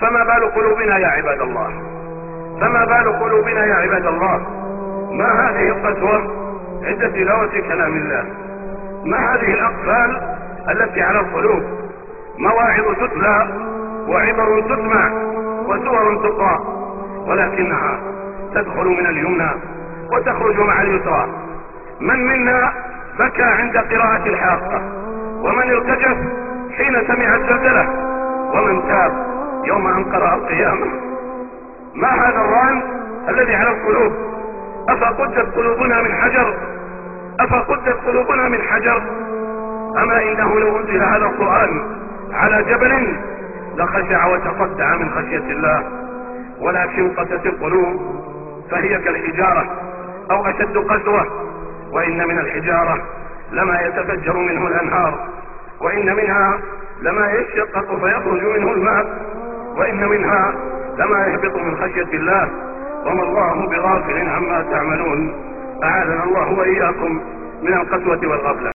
فما بال قلوبنا يا عباد الله؟ فما بال قلوبنا يا عباد الله؟ ما هذه القسوة عند تلاوة كلام الله؟ ما هذه الأقفال التي على القلوب؟ مواعظ تتلى وعبر تسمع وسور تقرأ ولكنها تدخل من اليمنى وتخرج مع اليسرى. من منا بكى عند قراءة الحاقة؟ ومن ارتجف حين سمع الزلزلة؟ ومن تاب يوم ان قرأ القيامة. ما هذا الران الذي على القلوب؟ أفقدت قلوبنا من حجر؟ أفقدت قلوبنا من حجر؟ أما إنه لو أنزل هذا القرآن على جبل لخشع وتصدع من خشية الله. ولكن قست القلوب فهي كالحجارة أو أشد قسوة. وإن من الحجارة لما يتفجر منه الأنهار وإن منها لما يشقق فيخرج منه الماء. وإن منها لما يهبط من خشية الله وما الله بغافل عما تعملون. أعاذنا الله وإياكم من القسوة والغفلة.